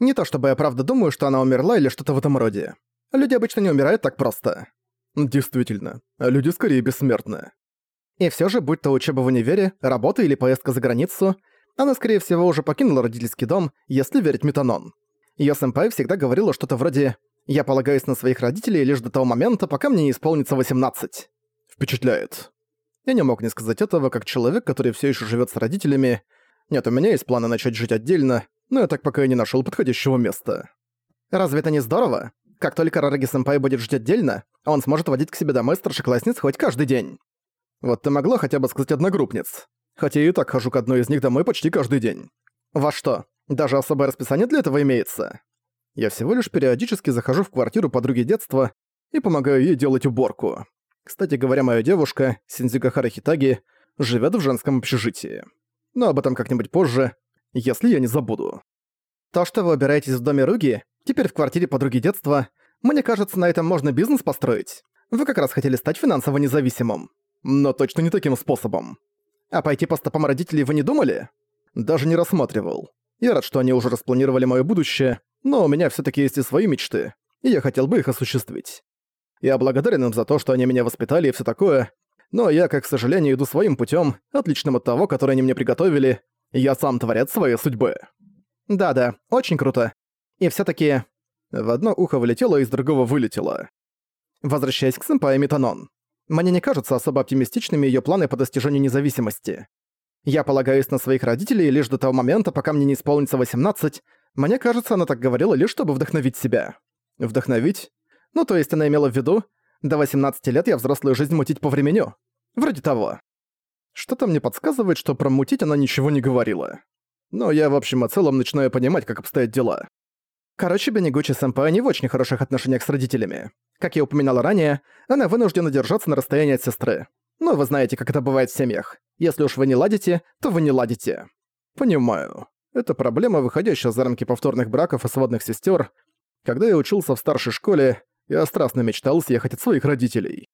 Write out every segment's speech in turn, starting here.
Не то чтобы я правда думаю, что она умерла или что-то в этом роде. Люди обычно не умирают так просто. Действительно, люди скорее бессмертны. И все же, будь то учеба в универе, работа или поездка за границу, она, скорее всего, уже покинула родительский дом, если верить Метанон. Её сэмпай всегда говорила что-то вроде «Я полагаюсь на своих родителей лишь до того момента, пока мне не исполнится 18». Впечатляет. Я не мог не сказать этого, как человек, который всё ещё живёт с родителями. Нет, у меня есть планы начать жить отдельно, но я так пока и не нашёл подходящего места. Разве это не здорово? Как только Рараги-сэмпай будет жить отдельно, он сможет водить к себе домой старшеклассниц хоть каждый день. Вот ты могла хотя бы сказать одногруппниц. Хотя я и так хожу к одной из них домой почти каждый день. Во что? Даже особое расписание для этого имеется. Я всего лишь периодически захожу в квартиру подруги детства и помогаю ей делать уборку. Кстати говоря, моя девушка, Синдзюгахара Хитаги, живет в женском общежитии. Но об этом как-нибудь позже, если я не забуду. То, что вы убираетесь в доме Руги, теперь в квартире подруги детства, мне кажется, на этом можно бизнес построить. Вы как раз хотели стать финансово независимым. Но точно не таким способом. А пойти по стопам родителей вы не думали? Даже не рассматривал. Я рад, что они уже распланировали моё будущее, но у меня всё-таки есть и свои мечты, и я хотел бы их осуществить. Я благодарен им за то, что они меня воспитали и всё такое, но я, как к сожалению, иду своим путём, отличным от того, который они мне приготовили. Я сам творец своей судьбы. Да-да, очень круто. И всё-таки... В одно ухо влетело, из другого вылетело. Возвращаясь к сэмпае Метанон. Мне не кажутся особо оптимистичными её планы по достижению независимости. Я полагаюсь на своих родителей лишь до того момента, пока мне не исполнится 18. Мне кажется, она так говорила лишь чтобы вдохновить себя. Вдохновить? Ну, то есть она имела в виду, до 18 лет я взрослую жизнь мутить по времени. Вроде того. Что-то мне подсказывает, что про мутить она ничего не говорила. Но я в общем и целом начинаю понимать, как обстоят дела. Короче, Бенигучи-сэмпай не в очень хороших отношениях с родителями. Как я упоминала ранее, она вынуждена держаться на расстоянии от сестры. Ну, вы знаете, как это бывает в семьях. Если уж вы не ладите, то вы не ладите. Понимаю. Это проблема, выходящая за рамки повторных браков и сводных сестер. Когда я учился в старшей школе, я страстно мечтал съехать от своих родителей.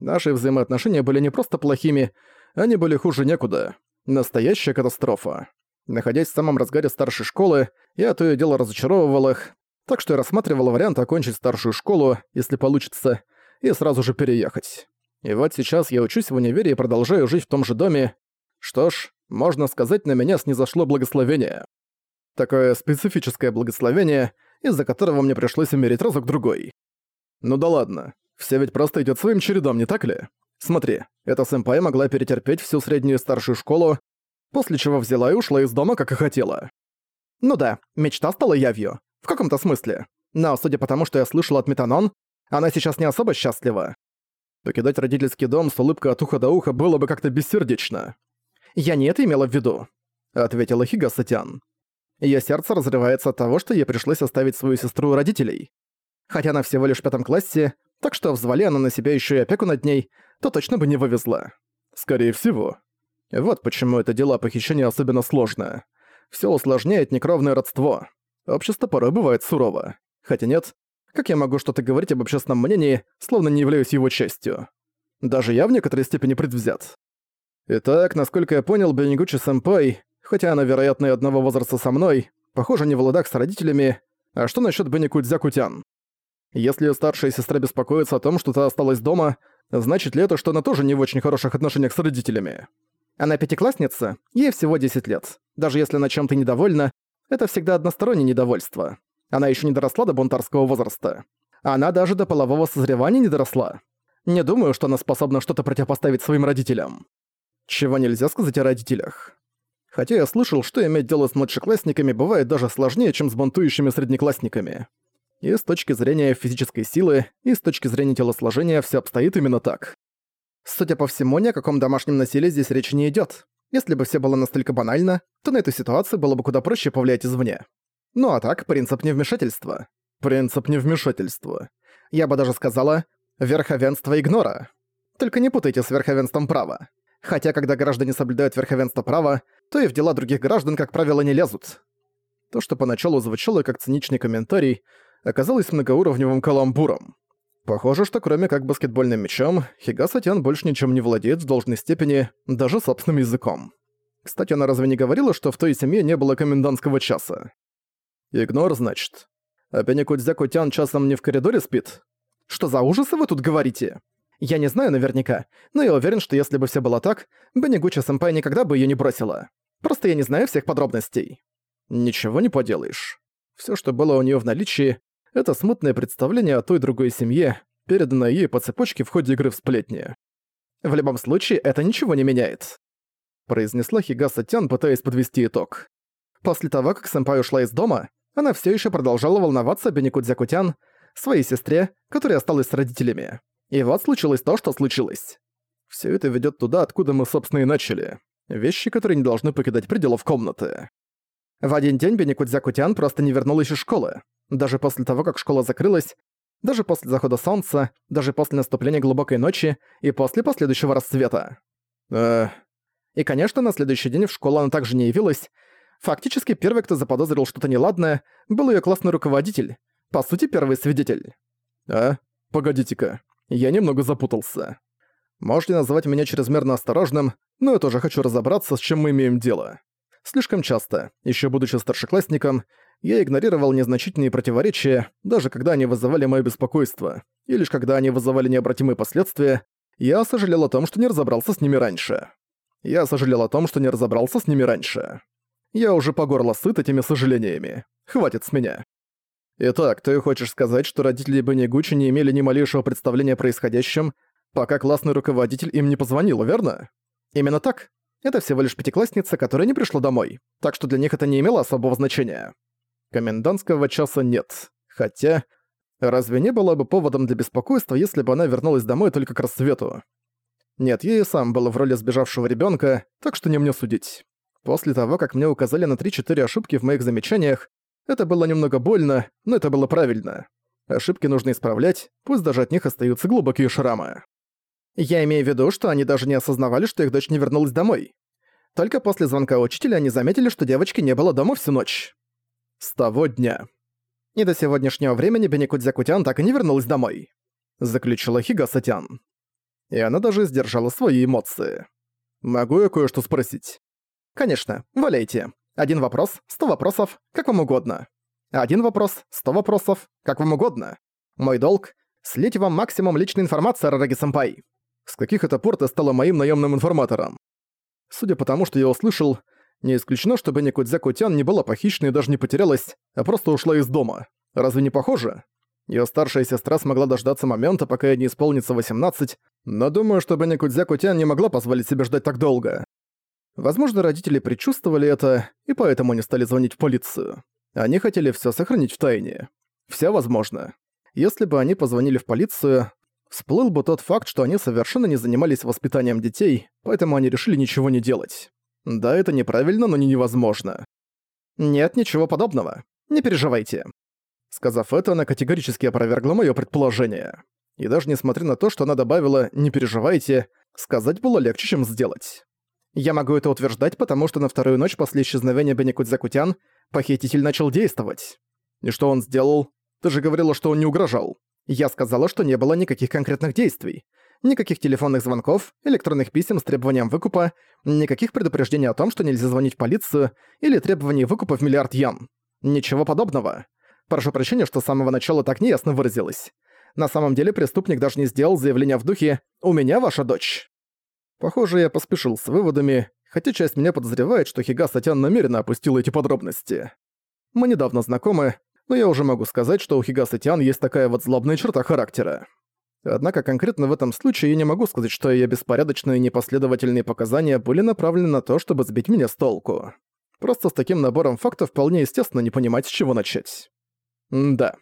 Наши взаимоотношения были не просто плохими, они были хуже некуда. Настоящая катастрофа. Находясь в самом разгаре старшей школы, я то и дело разочаровывал их, так что я рассматривал вариант окончить старшую школу, если получится, и сразу же переехать. И вот сейчас я учусь в универе и продолжаю жить в том же доме. Что ж, можно сказать, на меня снизошло благословение. Такое специфическое благословение, из-за которого мне пришлось умереть разок-другой. Ну да ладно, все ведь просто идет своим чередом, не так ли? Смотри, эта сэмпай могла перетерпеть всю среднюю и старшую школу, после чего взяла и ушла из дома, как и хотела. Ну да, мечта стала явью. В каком-то смысле. Но, судя по тому, что я слышал от Метанон, она сейчас не особо счастлива. Покидать родительский дом с улыбкой от уха до уха было бы как-то бессердечно. «Я не это имела в виду», — ответила Хига Сатян. «Её сердце разрывается от того, что ей пришлось оставить свою сестру у родителей. Хотя она всего лишь в пятом классе, так что взвали она на себя ещё и опеку над ней, то точно бы не вывезла. Скорее всего. Вот почему это дело похищения особенно сложное. Всё усложняет некровное родство. Общество порой бывает сурово. Хотя нет, как я могу что-то говорить об общественном мнении, словно не являюсь его частью? Даже я в некоторой степени предвзят. Итак, насколько я понял, Бенигучи-сэмпай, хотя она, вероятно, и одного возраста со мной, похоже, не в ладах с родителями, а что насчет Беникудзя-кутян? Если старшая сестра беспокоится о том, что та осталась дома, значит ли это, что она тоже не в очень хороших отношениях с родителями? Она пятиклассница, ей всего 10 лет. Даже если она чем-то недовольна, это всегда одностороннее недовольство. Она еще не доросла до бунтарского возраста. Она даже до полового созревания не доросла. Не думаю, что она способна что-то противопоставить своим родителям. Чего нельзя сказать о родителях. Хотя я слышал, что иметь дело с младшеклассниками бывает даже сложнее, чем с бунтующими среднеклассниками. И с точки зрения физической силы, и с точки зрения телосложения все обстоит именно так. Судя по всему, ни о каком домашнем насилии здесь речи не идет. Если бы все было настолько банально, то на эту ситуацию было бы куда проще повлиять извне. Ну а так, принцип невмешательства. Принцип невмешательства. Я бы даже сказала, верховенство игнора. Только не путайте с верховенством права. Хотя, когда граждане соблюдают верховенство права, то и в дела других граждан, как правило, не лезут. То, что поначалу звучало как циничный комментарий, оказалось многоуровневым каламбуром. Похоже, что кроме как баскетбольным мячом, Хигасатян больше ничем не владеет в должной степени, даже собственным языком. Кстати, она разве не говорила, что в той семье не было комендантского часа? Игнор, значит. А Бенекудзяку-тян часом не в коридоре спит? Что за ужасы вы тут говорите? Я не знаю наверняка, но я уверен, что если бы все было так, Бенегуча-сэмпай никогда бы ее не бросила. Просто я не знаю всех подробностей. Ничего не поделаешь. Все, что было у нее в наличии, это смутное представление о той другой семье, переданное ей по цепочке в ходе игры в сплетни. В любом случае, это ничего не меняет. Произнесла Хигаса Тян, пытаясь подвести итог. После того, как сэмпай ушла из дома, она все еще продолжала волноваться о Беникудзякутян, своей сестре, которая осталась с родителями. И вот случилось то, что случилось. Все это ведет туда, откуда мы, собственно, и начали. Вещи, которые не должны покидать пределов комнаты. В один день Беникудзякутян просто не вернулась из школы. Даже после того, как школа закрылась, даже после захода солнца, даже после наступления глубокой ночи и после последующего рассвета. Э... И, конечно, на следующий день в школу она также не явилась. Фактически, первый, кто заподозрил что-то неладное, был ее классный руководитель. По сути, первый свидетель. А? Погодите-ка. Я немного запутался. Можете назвать меня чрезмерно осторожным, но я тоже хочу разобраться, с чем мы имеем дело. Слишком часто, еще будучи старшеклассником, я игнорировал незначительные противоречия, даже когда они вызывали мое беспокойство, и лишь когда они вызывали необратимые последствия, я сожалел о том, что не разобрался с ними раньше. Я сожалел о том, что не разобрался с ними раньше. Я уже по горло сыт этими сожалениями. Хватит с меня. Итак, ты хочешь сказать, что родители Бенни Гуччи не имели ни малейшего представления о происходящем, пока классный руководитель им не позвонил, верно? Именно так. Это всего лишь пятиклассница, которая не пришла домой, так что для них это не имело особого значения. Комендантского часа нет. Хотя, разве не было бы поводом для беспокойства, если бы она вернулась домой только к рассвету? Нет, я и сам был в роли сбежавшего ребенка, так что не мне судить. После того, как мне указали на 3-4 ошибки в моих замечаниях, это было немного больно, но это было правильно. Ошибки нужно исправлять, пусть даже от них остаются глубокие шрамы. Я имею в виду, что они даже не осознавали, что их дочь не вернулась домой. Только после звонка учителя они заметили, что девочки не было дома всю ночь. С того дня. И до сегодняшнего времени Беникудзякутян так и не вернулась домой. Заключила Хигасатян. И она даже сдержала свои эмоции. Могу я кое-что спросить? Конечно, валяйте. Один вопрос, сто вопросов, как вам угодно. Один вопрос, сто вопросов, как вам угодно. Мой долг — слить вам максимум личной информации, Рараги-сэмпай. С каких это пор ты стала моим наемным информатором? Судя по тому, что я услышал, не исключено, что Бенни Кудзяку-тян не была похищена и даже не потерялась, а просто ушла из дома. Разве не похоже? Её старшая сестра смогла дождаться момента, пока ей не исполнится 18, но думаю, что Бенни Кудзяку-тян не могла позволить себе ждать так долго. Возможно, родители предчувствовали это, и поэтому не стали звонить в полицию. Они хотели всё сохранить в тайне. Всё возможно. Если бы они позвонили в полицию, всплыл бы тот факт, что они совершенно не занимались воспитанием детей, поэтому они решили ничего не делать. Да, это неправильно, но не невозможно. Нет, ничего подобного. Не переживайте. Сказав это, она категорически опровергла моё предположение. И даже несмотря на то, что она добавила «не переживайте», сказать было легче, чем сделать. Я могу это утверждать, потому что на вторую ночь после исчезновения Беникудзакутян похититель начал действовать. И что он сделал? Ты же говорила, что он не угрожал. Я сказала, что не было никаких конкретных действий. Никаких телефонных звонков, электронных писем с требованием выкупа, никаких предупреждений о том, что нельзя звонить в полицию или требований выкупа в миллиард ян. Ничего подобного. Прошу прощения, что с самого начала так неясно выразилась. На самом деле преступник даже не сделал заявления в духе «У меня ваша дочь». Похоже, я поспешил с выводами, хотя часть меня подозревает, что Хига Сатян намеренно опустила эти подробности. Мы недавно знакомы, но я уже могу сказать, что у Хига Сатян есть такая вот злобная черта характера. Однако конкретно в этом случае я не могу сказать, что ее беспорядочные непоследовательные показания были направлены на то, чтобы сбить меня с толку. Просто с таким набором фактов вполне естественно не понимать, с чего начать. М да.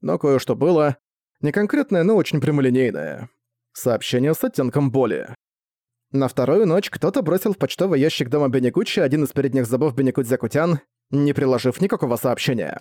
Но кое-что было. Не конкретное, но очень прямолинейное. Сообщение с оттенком боли. На вторую ночь кто-то бросил в почтовый ящик дома Бенегуччи один из передних зубов Бенекудзякутян, не приложив никакого сообщения.